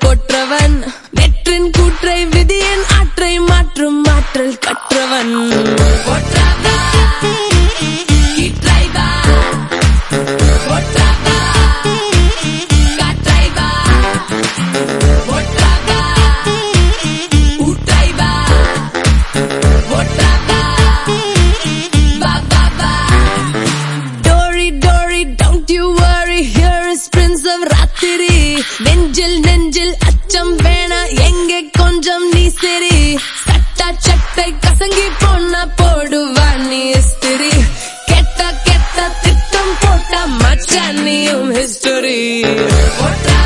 போற்றவன். கொற்றவன் நெற்றின் கூற்றை விதியின் ஆற்றை மாற்றும் மாற்றல் கற்றவன். கொற்றவா, here.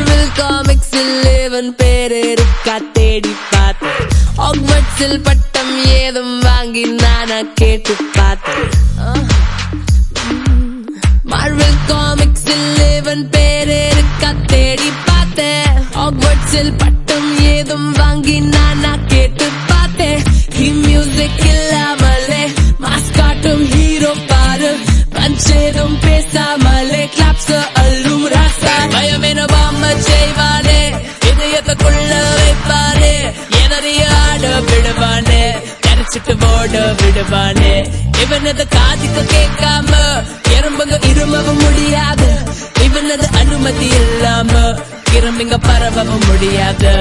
மார்வெல் காமிக்ஸில் இவன் பேரு இருக்கா தேடி பார்த்தேன் ஆக்வர்ட்ஸில் பட்டம் ஏதும் வாங்கி நானா கேட்டு பார்த்தேன் மார்வெல் காமிக்ஸில் இவன் பேரு இருக்கா தேடி பார்த்தேன் ஆக்வர்ட்ஸில் பட்டம் ஏதும் வாங்கி நானா கேட்டு பார்த்தேன் ஹி மியூசிக் இல்லாமலே மாஸ்காட்டும் ஹீரோ பாரு. பஞ்சேதும் பேசாமலே கிளாப்ஸ் விடுவானே இவனது காதுக்கு கேட்காம எறும்புங்க இருமவும் முடியாது. இவனது அனுமதி இல்லாம கிரும்பிங்க பரவவும் முடியாது.